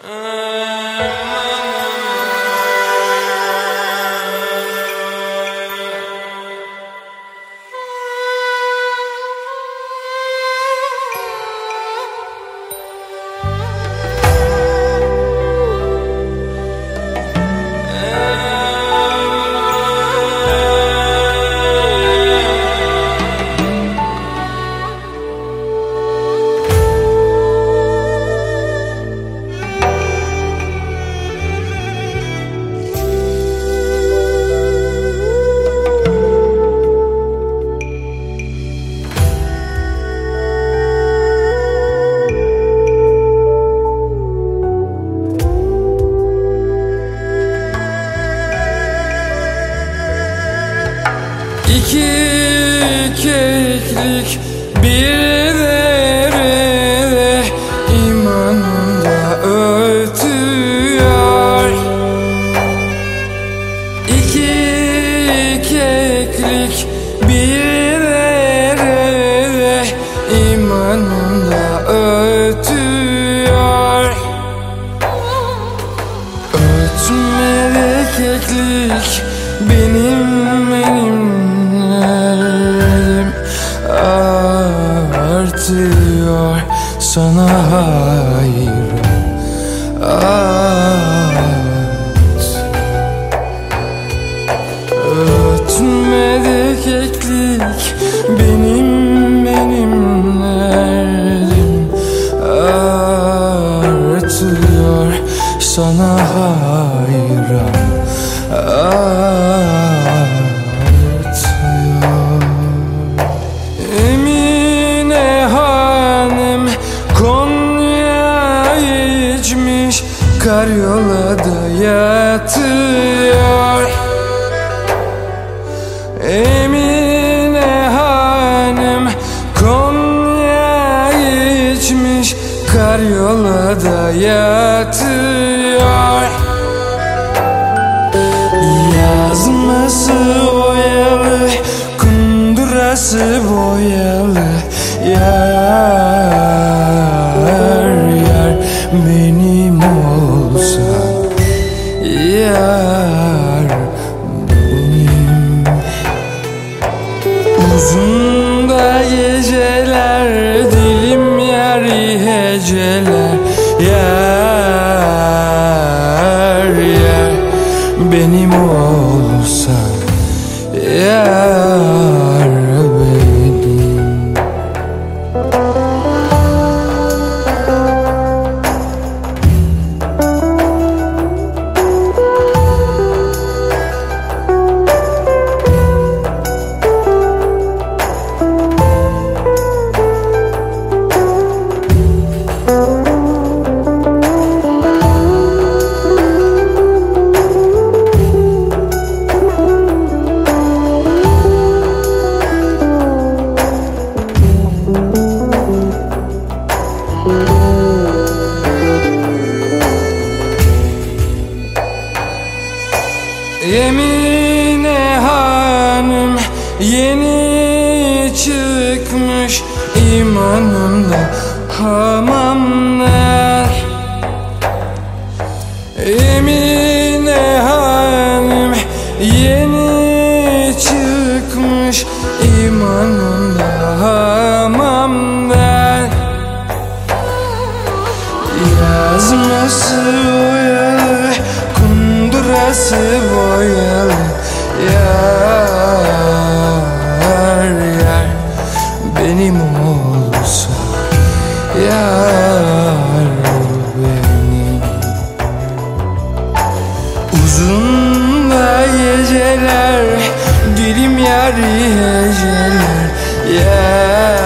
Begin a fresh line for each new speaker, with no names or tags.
İki keklik bir derede imanında ötüyor İki keklik bir derede imanında ötüyor Ötmedi keklik benim sana hayran artıyor. Emine hanım Konya içmiş Karyolada yatıyor. Emine hanım Konya içmiş Karyolada yatıyor. Yazması boyalı Kundurası boyalı Yar yar. Benim olsan Yemine hanım yeni çıkmış imanımda hamamlar. Emine hanım yeni çıkmış imanımda hamamlar. Yazması boyalı Kundurası boyalı Yar yar. Benim olsa Yar benim. Uzun da geceler Dilim yari heceler Yar